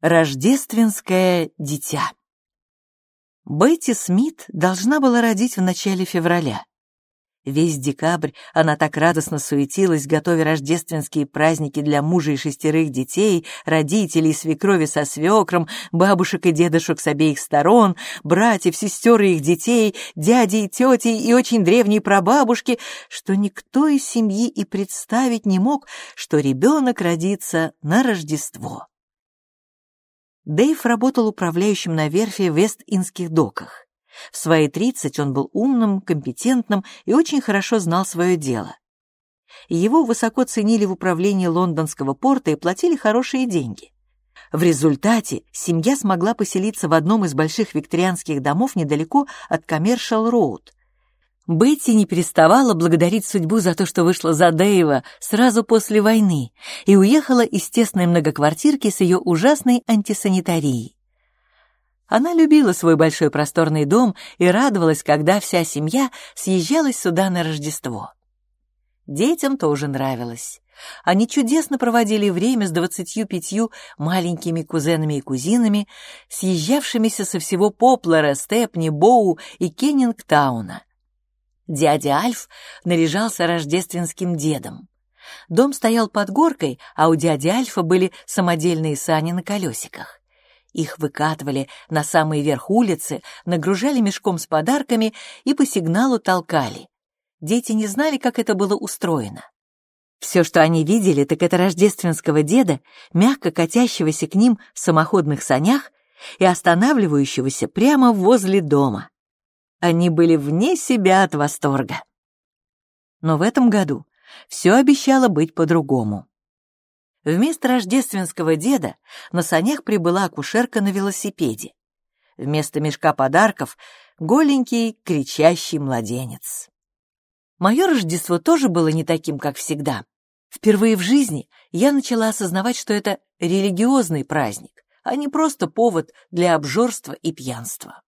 Рождественское дитя. Бетти Смит должна была родить в начале февраля. Весь декабрь она так радостно суетилась, готовя рождественские праздники для мужа и шестерых детей, родителей, свекрови со свекром, бабушек и дедушек с обеих сторон, братьев, сестер и их детей, дядей, и тетей и очень древней прабабушки, что никто из семьи и представить не мог, что ребенок родится на Рождество. Дэйв работал управляющим на верфи в Вест-Инских доках. В свои 30 он был умным, компетентным и очень хорошо знал свое дело. Его высоко ценили в управлении лондонского порта и платили хорошие деньги. В результате семья смогла поселиться в одном из больших викторианских домов недалеко от Коммершал-Роуд, Бетти не переставала благодарить судьбу за то, что вышла за Дэйва сразу после войны и уехала из тесной многоквартирки с ее ужасной антисанитарией. Она любила свой большой просторный дом и радовалась, когда вся семья съезжалась сюда на Рождество. Детям тоже нравилось. Они чудесно проводили время с двадцатью пятью маленькими кузенами и кузинами, съезжавшимися со всего Поплера, Степни, Боу и Кеннингтауна. Дядя Альф наряжался рождественским дедом. Дом стоял под горкой, а у дяди Альфа были самодельные сани на колесиках. Их выкатывали на самый верх улицы, нагружали мешком с подарками и по сигналу толкали. Дети не знали, как это было устроено. Все, что они видели, так это рождественского деда, мягко катящегося к ним в самоходных санях и останавливающегося прямо возле дома. Они были вне себя от восторга. Но в этом году все обещало быть по-другому. Вместо рождественского деда на санях прибыла акушерка на велосипеде. Вместо мешка подарков — голенький, кричащий младенец. Мое Рождество тоже было не таким, как всегда. Впервые в жизни я начала осознавать, что это религиозный праздник, а не просто повод для обжорства и пьянства.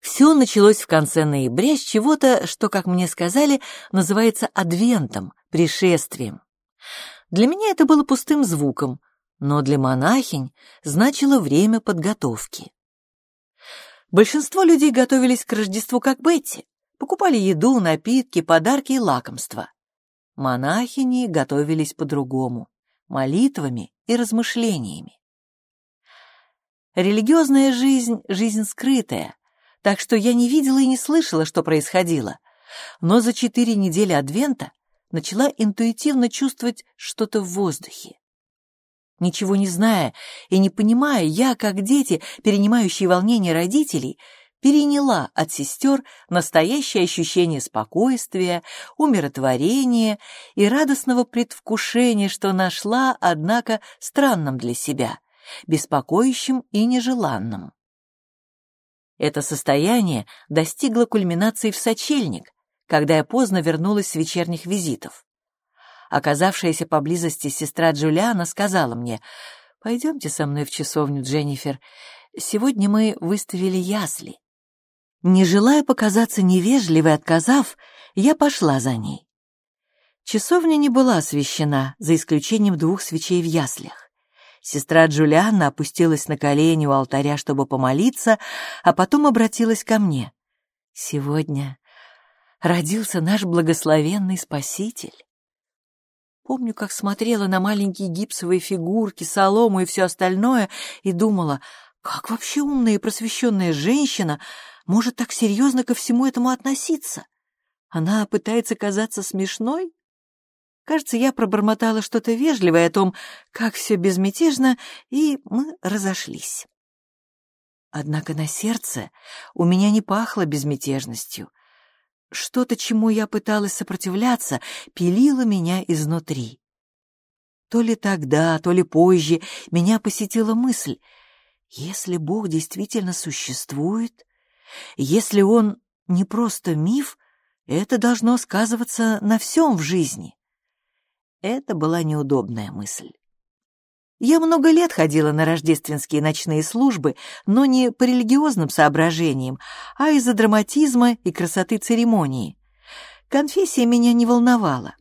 Все началось в конце ноября с чего-то, что, как мне сказали, называется адвентом, пришествием. Для меня это было пустым звуком, но для монахинь значило время подготовки. Большинство людей готовились к Рождеству как Бетти, покупали еду, напитки, подарки и лакомства. Монахини готовились по-другому, молитвами и размышлениями. Религиозная жизнь — жизнь скрытая, так что я не видела и не слышала, что происходило. Но за четыре недели Адвента начала интуитивно чувствовать что-то в воздухе. Ничего не зная и не понимая, я, как дети, перенимающие волнение родителей, переняла от сестер настоящее ощущение спокойствия, умиротворения и радостного предвкушения, что нашла, однако, странным для себя, беспокоящим и нежеланным. Это состояние достигло кульминации в сочельник, когда я поздно вернулась с вечерних визитов. Оказавшаяся поблизости сестра Джулиана сказала мне, «Пойдемте со мной в часовню, Дженнифер. Сегодня мы выставили ясли». Не желая показаться невежливой, отказав, я пошла за ней. Часовня не была освещена, за исключением двух свечей в яслях. Сестра Джулианна опустилась на колени у алтаря, чтобы помолиться, а потом обратилась ко мне. «Сегодня родился наш благословенный Спаситель». Помню, как смотрела на маленькие гипсовые фигурки, солому и все остальное, и думала, как вообще умная и просвещенная женщина может так серьезно ко всему этому относиться? Она пытается казаться смешной? Кажется, я пробормотала что-то вежливое о том, как все безмятежно, и мы разошлись. Однако на сердце у меня не пахло безмятежностью. Что-то, чему я пыталась сопротивляться, пилило меня изнутри. То ли тогда, то ли позже меня посетила мысль, если Бог действительно существует, если Он не просто миф, это должно сказываться на всем в жизни. Это была неудобная мысль. Я много лет ходила на рождественские ночные службы, но не по религиозным соображениям, а из-за драматизма и красоты церемонии. Конфессия меня не волновала.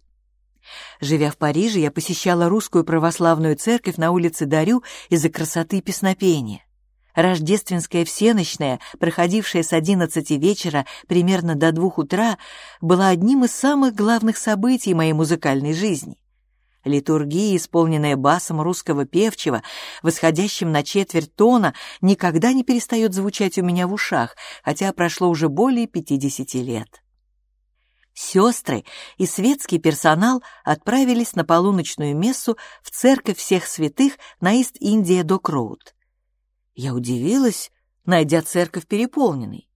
Живя в Париже, я посещала русскую православную церковь на улице Дарю из-за красоты песнопения. Рождественская всеночная, проходившая с одиннадцати вечера примерно до двух утра, была одним из самых главных событий моей музыкальной жизни. Литургия, исполненная басом русского певчего, восходящим на четверть тона, никогда не перестает звучать у меня в ушах, хотя прошло уже более пятидесяти лет. Сестры и светский персонал отправились на полуночную мессу в церковь всех святых на Ист-Индия Док-Роуд. Я удивилась, найдя церковь переполненной.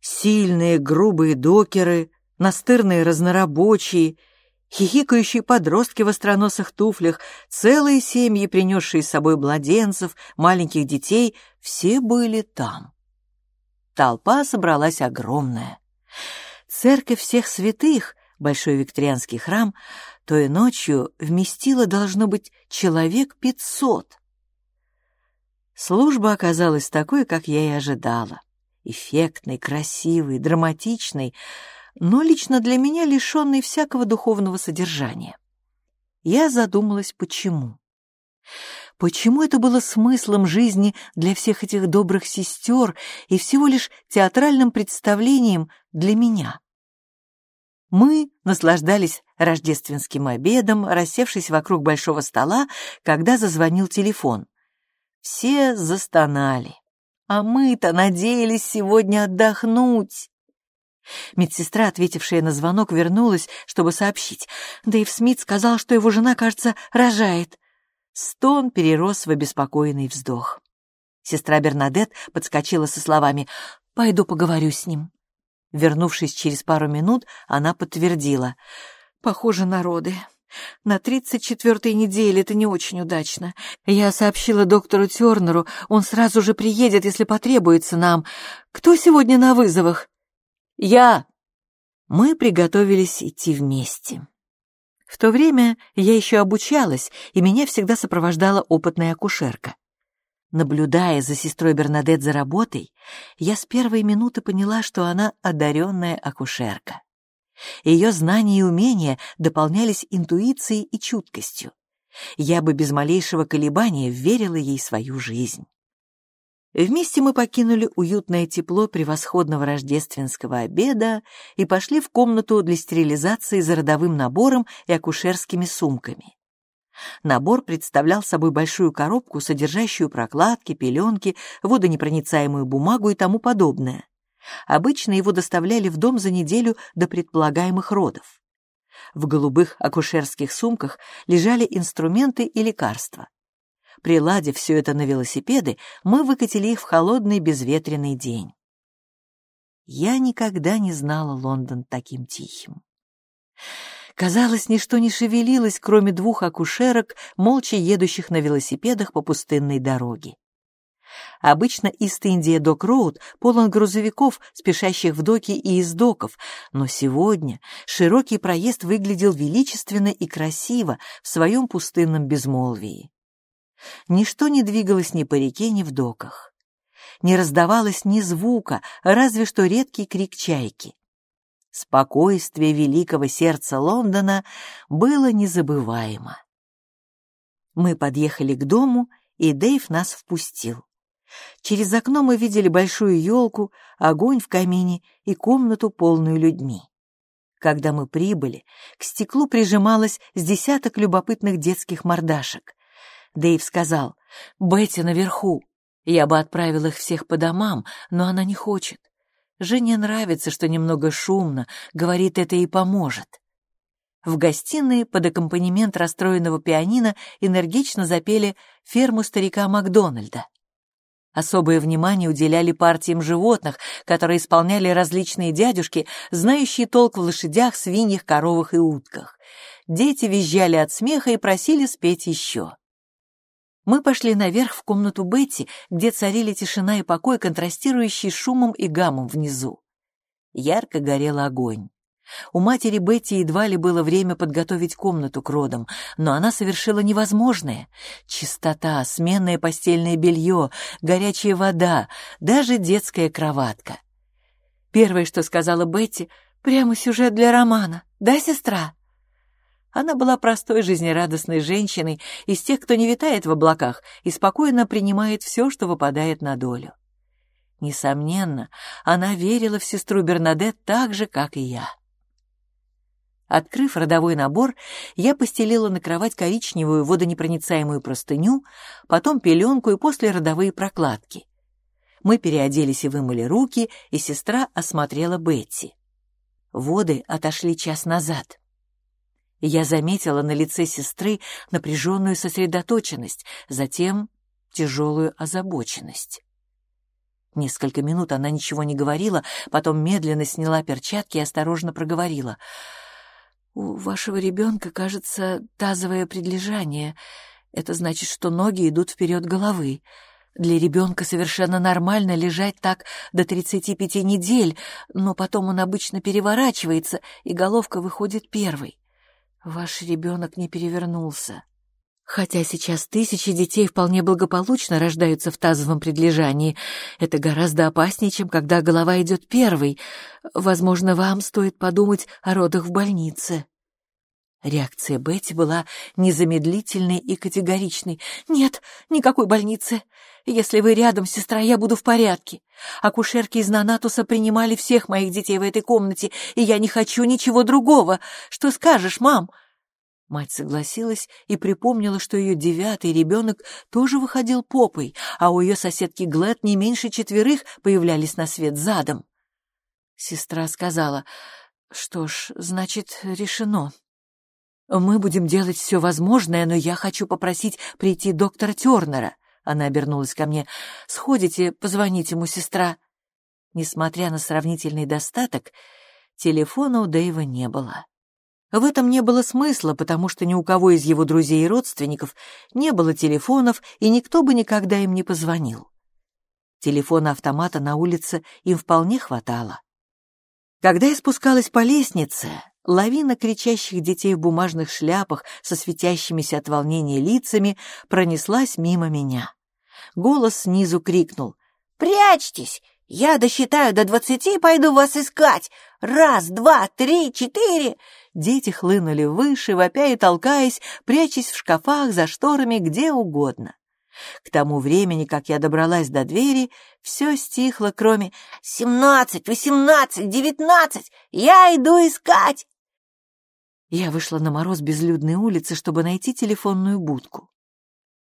Сильные грубые докеры, настырные разнорабочие, хихикающие подростки в остроносых туфлях, целые семьи, принесшие с собой младенцев, маленьких детей, все были там. Толпа собралась огромная. Церковь всех святых, большой викторианский храм, той ночью вместила, должно быть, человек пятьсот. Служба оказалась такой, как я и ожидала. Эффектной, красивой, драматичной, но лично для меня лишенной всякого духовного содержания. Я задумалась, почему. Почему это было смыслом жизни для всех этих добрых сестер и всего лишь театральным представлением для меня? Мы наслаждались рождественским обедом, рассевшись вокруг большого стола, когда зазвонил телефон. Все застонали. А мы-то надеялись сегодня отдохнуть. Медсестра, ответившая на звонок, вернулась, чтобы сообщить. Дэйв Смит сказал, что его жена, кажется, рожает. Стон перерос в обеспокоенный вздох. Сестра Бернадет подскочила со словами «Пойду поговорю с ним». Вернувшись через пару минут, она подтвердила. «Похоже на роды. На тридцать четвертой неделе это не очень удачно. Я сообщила доктору Тернеру, он сразу же приедет, если потребуется нам. Кто сегодня на вызовах?» «Я!» Мы приготовились идти вместе. В то время я еще обучалась, и меня всегда сопровождала опытная акушерка. Наблюдая за сестрой Бернадет за работой, я с первой минуты поняла, что она одаренная акушерка. Ее знания и умения дополнялись интуицией и чуткостью. Я бы без малейшего колебания верила ей свою жизнь. Вместе мы покинули уютное тепло превосходного рождественского обеда и пошли в комнату для стерилизации за родовым набором и акушерскими сумками. Набор представлял собой большую коробку, содержащую прокладки, пеленки, водонепроницаемую бумагу и тому подобное. Обычно его доставляли в дом за неделю до предполагаемых родов. В голубых акушерских сумках лежали инструменты и лекарства. Приладив все это на велосипеды, мы выкатили их в холодный безветренный день. Я никогда не знала Лондон таким тихим. Казалось, ничто не шевелилось, кроме двух акушерок, молча едущих на велосипедах по пустынной дороге. Обычно Ист-Индия Док-Роуд полон грузовиков, спешащих в доки и из доков, но сегодня широкий проезд выглядел величественно и красиво в своем пустынном безмолвии. Ничто не двигалось ни по реке, ни в доках. Не раздавалось ни звука, разве что редкий крик чайки. Спокойствие великого сердца Лондона было незабываемо. Мы подъехали к дому, и Дэйв нас впустил. Через окно мы видели большую елку, огонь в камине и комнату, полную людьми. Когда мы прибыли, к стеклу прижималось с десяток любопытных детских мордашек. Дэйв сказал, «Бетти наверху. Я бы отправил их всех по домам, но она не хочет. Жене нравится, что немного шумно, говорит, это и поможет». В гостиной под аккомпанемент расстроенного пианино энергично запели «Ферму старика Макдональда». Особое внимание уделяли партиям животных, которые исполняли различные дядюшки, знающие толк в лошадях, свиньях, коровах и утках. Дети визжали от смеха и просили спеть еще. Мы пошли наверх в комнату Бетти, где царили тишина и покой, контрастирующие шумом и гамом внизу. Ярко горел огонь. У матери Бетти едва ли было время подготовить комнату к родам, но она совершила невозможное. Чистота, сменное постельное белье, горячая вода, даже детская кроватка. Первое, что сказала Бетти, прямо сюжет для романа. Да, сестра? Она была простой жизнерадостной женщиной из тех, кто не витает в облаках и спокойно принимает все, что выпадает на долю. Несомненно, она верила в сестру Бернадет так же, как и я. Открыв родовой набор, я постелила на кровать коричневую водонепроницаемую простыню, потом пеленку и после родовые прокладки. Мы переоделись и вымыли руки, и сестра осмотрела Бетти. Воды отошли час назад. Я заметила на лице сестры напряженную сосредоточенность, затем тяжелую озабоченность. Несколько минут она ничего не говорила, потом медленно сняла перчатки и осторожно проговорила — у вашего ребенка, кажется, тазовое предлежание. Это значит, что ноги идут вперед головы. Для ребенка совершенно нормально лежать так до 35 недель, но потом он обычно переворачивается, и головка выходит первой. Ваш ребенок не перевернулся. Хотя сейчас тысячи детей вполне благополучно рождаются в тазовом предлежании, это гораздо опаснее, чем когда голова идет первой. Возможно, вам стоит подумать о родах в больнице. Реакция Бетти была незамедлительной и категоричной. «Нет, никакой больницы. Если вы рядом, сестра, я буду в порядке. Акушерки из Нанатуса принимали всех моих детей в этой комнате, и я не хочу ничего другого. Что скажешь, мам?» Мать согласилась и припомнила, что ее девятый ребенок тоже выходил попой, а у ее соседки Глэд не меньше четверых появлялись на свет задом. Сестра сказала, «Что ж, значит, решено. Мы будем делать все возможное, но я хочу попросить прийти доктора Тернера». Она обернулась ко мне. «Сходите, позвоните ему, сестра». Несмотря на сравнительный достаток, телефона у Дэйва не было. В этом не было смысла, потому что ни у кого из его друзей и родственников не было телефонов, и никто бы никогда им не позвонил. Телефона-автомата на улице им вполне хватало. Когда я спускалась по лестнице, лавина кричащих детей в бумажных шляпах со светящимися от волнения лицами пронеслась мимо меня. Голос снизу крикнул «Прячьтесь! Я досчитаю до двадцати и пойду вас искать! Раз, два, три, четыре!» Дети хлынули выше, вопя и толкаясь, прячась в шкафах, за шторами, где угодно. К тому времени, как я добралась до двери, все стихло, кроме «Семнадцать, восемнадцать, девятнадцать! Я иду искать!» Я вышла на мороз безлюдной улицы, чтобы найти телефонную будку.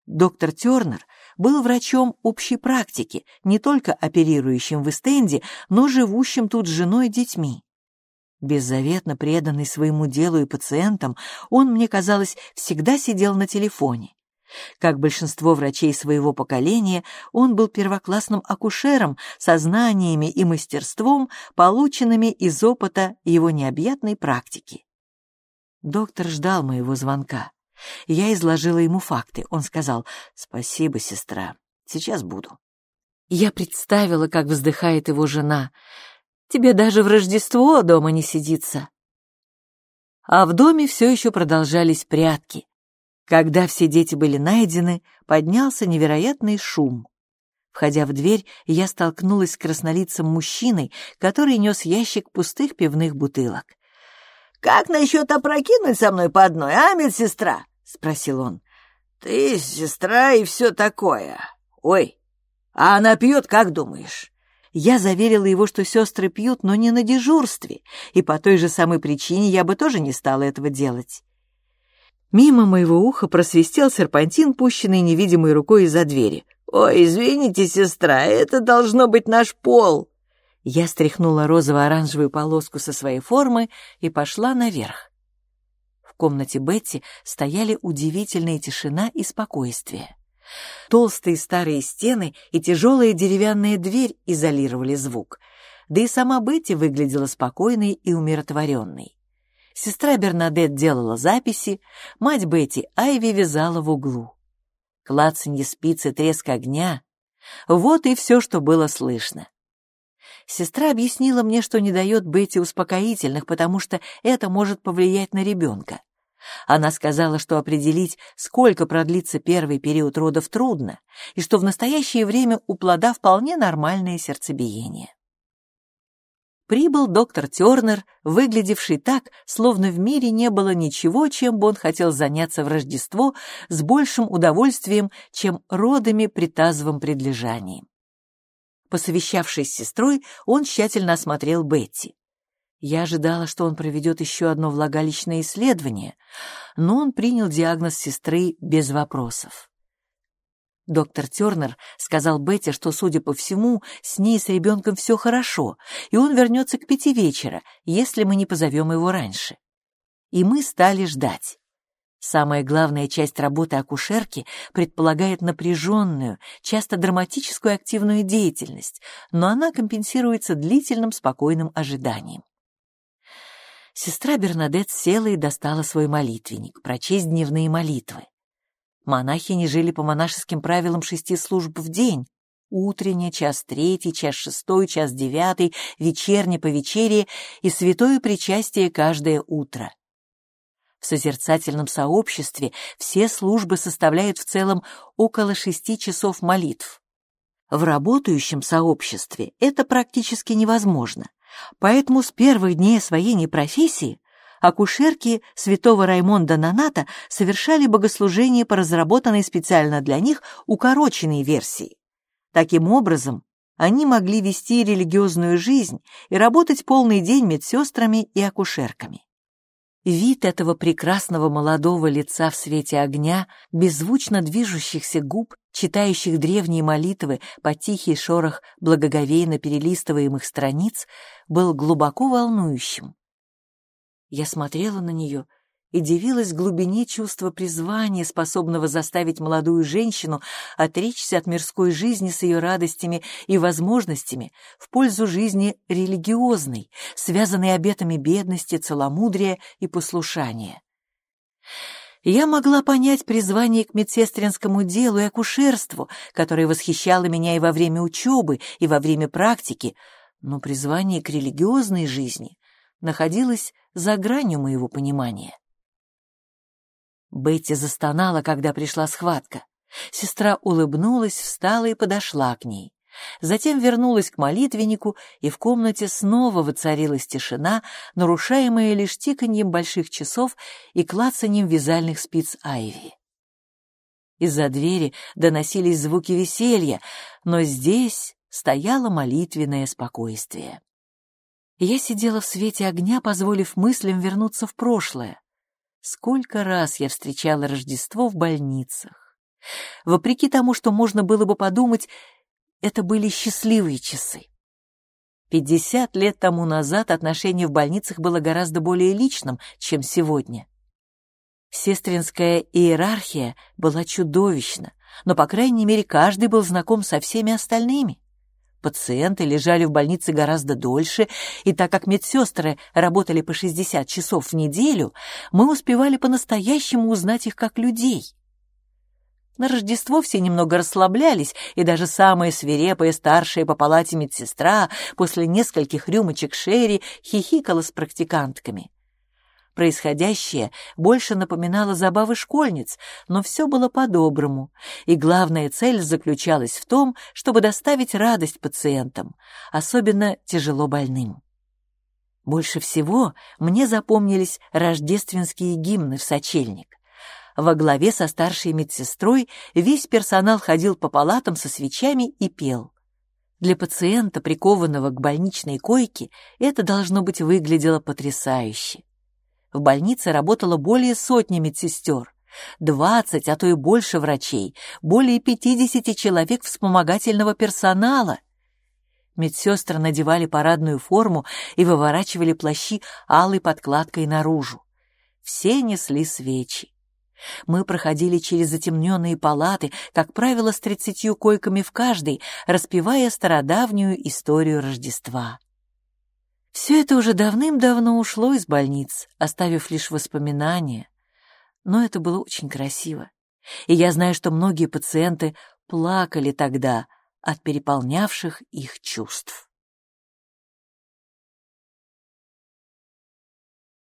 Доктор Тернер был врачом общей практики, не только оперирующим в Эстенде, но живущим тут с женой и детьми. Беззаветно преданный своему делу и пациентам, он, мне казалось, всегда сидел на телефоне. Как большинство врачей своего поколения, он был первоклассным акушером со знаниями и мастерством, полученными из опыта его необъятной практики. Доктор ждал моего звонка. Я изложила ему факты. Он сказал «Спасибо, сестра, сейчас буду». Я представила, как вздыхает его жена — Тебе даже в Рождество дома не сидится. А в доме все еще продолжались прятки. Когда все дети были найдены, поднялся невероятный шум. Входя в дверь, я столкнулась с краснолицым мужчиной, который нес ящик пустых пивных бутылок. «Как насчет опрокинуть со мной по одной, а, медсестра?» — спросил он. «Ты сестра и все такое. Ой, а она пьет, как думаешь? Я заверила его, что сестры пьют, но не на дежурстве, и по той же самой причине я бы тоже не стала этого делать. Мимо моего уха просвистел серпантин, пущенный невидимой рукой из-за двери. «Ой, извините, сестра, это должно быть наш пол!» Я стряхнула розово-оранжевую полоску со своей формы и пошла наверх. Комнате Бетти стояли удивительная тишина и спокойствие. Толстые старые стены и тяжелая деревянная дверь изолировали звук, да и сама Бетти выглядела спокойной и умиротворенной. Сестра Бернадет делала записи, мать Бетти Айви вязала в углу. Клацанье спицы, треск огня — вот и все, что было слышно. Сестра объяснила мне, что не дает Бетти успокоительных, потому что это может повлиять на ребенка. Она сказала, что определить, сколько продлится первый период родов, трудно, и что в настоящее время у плода вполне нормальное сердцебиение. прибыл доктор Тернер, выглядевший так, словно в мире не было ничего, чем бы он хотел заняться в Рождество с большим удовольствием, чем родами при тазовом предлежании. Посовещавшись с сестрой, он тщательно осмотрел Бетти. Я ожидала, что он проведет еще одно влагалищное исследование, но он принял диагноз сестры без вопросов. Доктор Тернер сказал Бетти, что, судя по всему, с ней и с ребенком все хорошо, и он вернется к пяти вечера, если мы не позовем его раньше. И мы стали ждать. Самая главная часть работы акушерки предполагает напряженную, часто драматическую активную деятельность, но она компенсируется длительным спокойным ожиданием. Сестра Бернадет села и достала свой молитвенник, прочесть дневные молитвы. Монахини жили по монашеским правилам шести служб в день. Утренняя, час третий, час шестой, час девятый, вечерне по вечере и святое причастие каждое утро. В созерцательном сообществе все службы составляют в целом около шести часов молитв. В работающем сообществе это практически невозможно, поэтому с первых дней освоения профессии акушерки святого Раймонда Наната совершали богослужение по разработанной специально для них укороченной версии. Таким образом, они могли вести религиозную жизнь и работать полный день медсестрами и акушерками. Вид этого прекрасного молодого лица в свете огня, беззвучно движущихся губ, читающих древние молитвы по тихий шорох благоговейно перелистываемых страниц, был глубоко волнующим. Я смотрела на нее и дивилась глубине чувства призвания, способного заставить молодую женщину отречься от мирской жизни с ее радостями и возможностями в пользу жизни религиозной, связанной обетами бедности, целомудрия и послушания. Я могла понять призвание к медсестринскому делу и акушерству, которое восхищало меня и во время учебы, и во время практики, но призвание к религиозной жизни находилось за гранью моего понимания. Бетти застонала, когда пришла схватка. Сестра улыбнулась, встала и подошла к ней. Затем вернулась к молитвеннику, и в комнате снова воцарилась тишина, нарушаемая лишь тиканьем больших часов и клацаньем вязальных спиц Айви. Из-за двери доносились звуки веселья, но здесь стояло молитвенное спокойствие. Я сидела в свете огня, позволив мыслям вернуться в прошлое. Сколько раз я встречала Рождество в больницах. Вопреки тому, что можно было бы подумать, это были счастливые часы. Пятьдесят лет тому назад отношение в больницах было гораздо более личным, чем сегодня. Сестринская иерархия была чудовищна, но, по крайней мере, каждый был знаком со всеми остальными. Пациенты лежали в больнице гораздо дольше, и так как медсестры работали по 60 часов в неделю, мы успевали по-настоящему узнать их как людей. На Рождество все немного расслаблялись, и даже самая свирепая старшая по палате медсестра после нескольких рюмочек шерри хихикала с практикантками. Происходящее больше напоминало забавы школьниц, но все было по-доброму, и главная цель заключалась в том, чтобы доставить радость пациентам, особенно тяжело больным. Больше всего мне запомнились рождественские гимны в сочельник. Во главе со старшей медсестрой весь персонал ходил по палатам со свечами и пел. Для пациента, прикованного к больничной койке, это должно быть выглядело потрясающе. В больнице работало более сотни медсестер, 20, а то и больше врачей, более 50 человек вспомогательного персонала. Медсестры надевали парадную форму и выворачивали плащи алой подкладкой наружу. Все несли свечи. Мы проходили через затемненные палаты, как правило, с тридцатью койками в каждой, распевая стародавнюю историю Рождества. Все это уже давным-давно ушло из больниц, оставив лишь воспоминания. Но это было очень красиво. И я знаю, что многие пациенты плакали тогда от переполнявших их чувств.